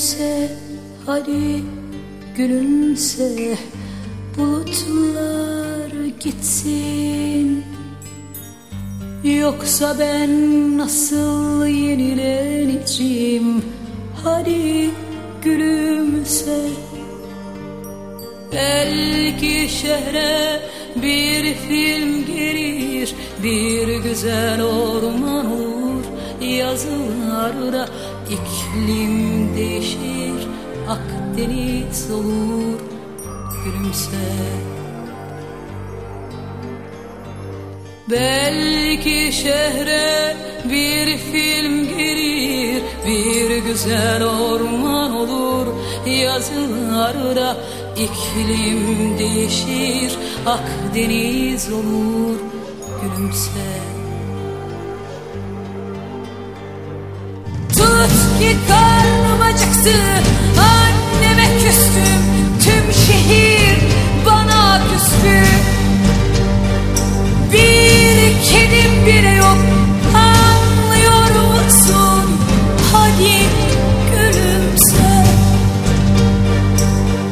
Gülümse hadi gülümse. Bulutlar gitsin. Yoksa ben nasıl yenileneceğim? Hadi gülümse. Belki şehre bir film gelir Bir güzel orman olur Yazılarda iklim değişir Akdeniz olur Gülümse. Belki şehre bir film gelir Bir güzel orman olur. Yazılarda iklim değişir Akdeniz olur Gülümse Tut ki karnım acıktı. Anneme küstüm. Tüm şehir bana küstü. Bir kedim bile yok. Anlıyor musun? Hadi gülümse.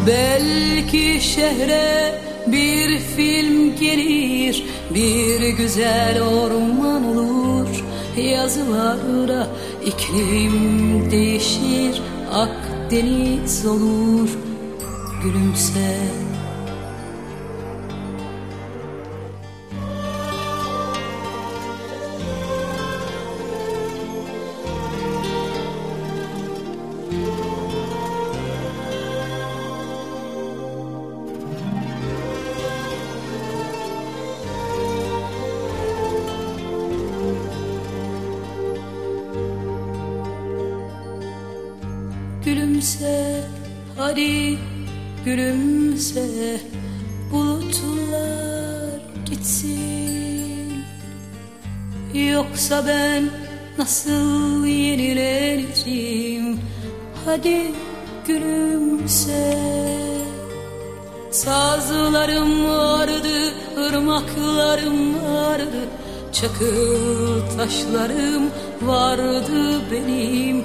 Belki şehre bir film gelir. Bir güzel orman olur Yazılarda iklim değişir Akdeniz olur Gülümse Gülümse hadi gülümse Bulutlar gitsin. Yoksa ben nasıl yenileneceğim Hadi gülümse. Sazlarım vardı, ırmaklarım vardı Çakıl taşlarım vardı benim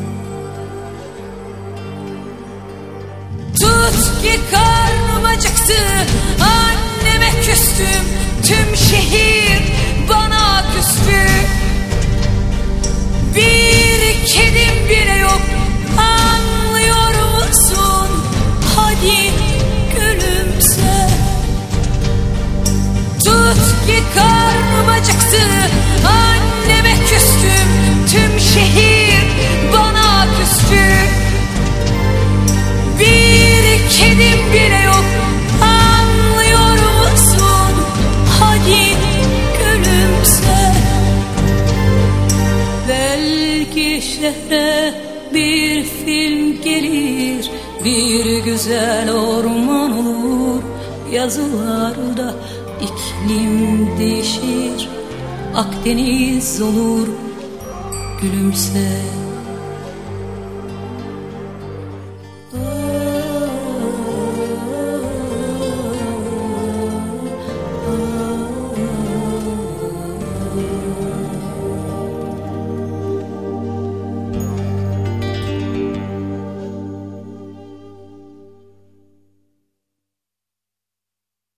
ki karnım acıktı. Anneme Şehre bir film gelir Bir güzel orman olur. Yazılarda iklim değişir Akdeniz olur Gülümse